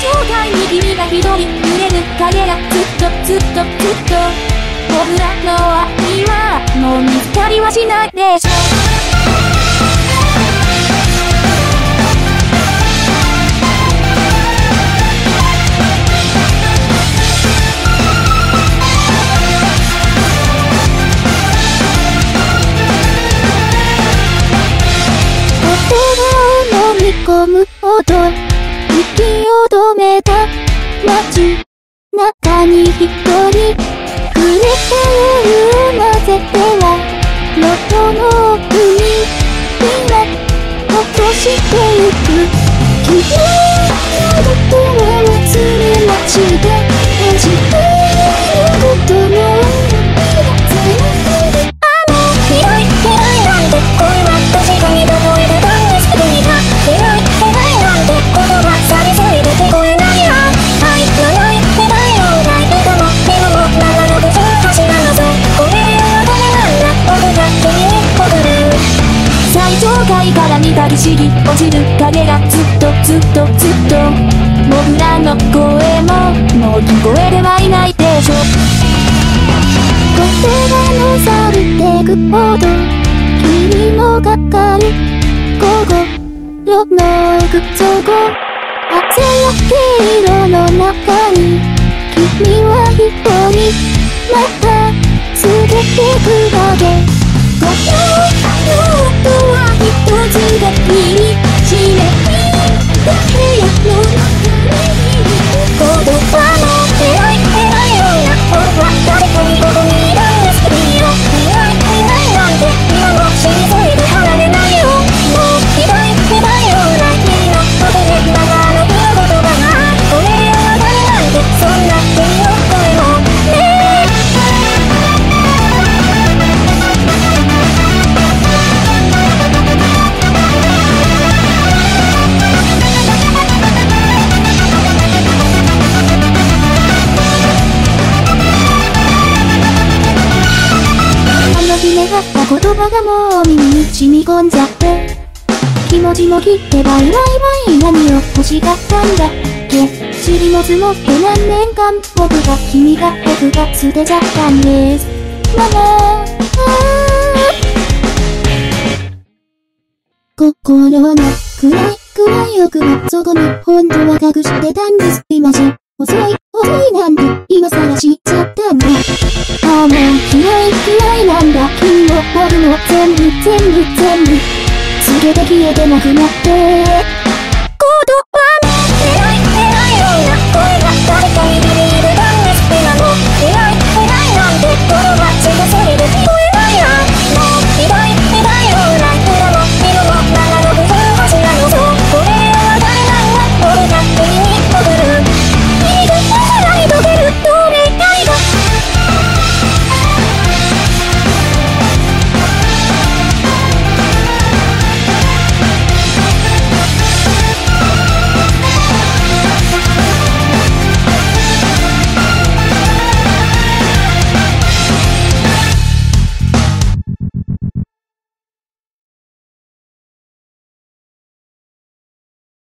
状態に君が一人揺れる影がずっとずっとずっと僕らの愛はもう見つかりはしないでしょ言葉を飲み込むほどしてゆく。君の階から見たりしり落ちる影がずっとずっとずっと僕らの声ももう聞こえてはいないでしょ言葉の去ってくほど君もかかる心の奥底汗や黄色の中に君は一人また過ぎてくあの日願った言葉がもう耳に染み込んじゃって。気持ちも切ってバイバイバイ。何を欲しかったんだ。っけ塵も積もって何年間僕が君が僕が捨てちゃったんです。ママあ。ー。心の暗い暗い奥の底に本当は隠してたんです。今じゃ遅い遅いなんて今更知っちゃったんだ。僕も全部全部全部。全て消えてなくなって。行動は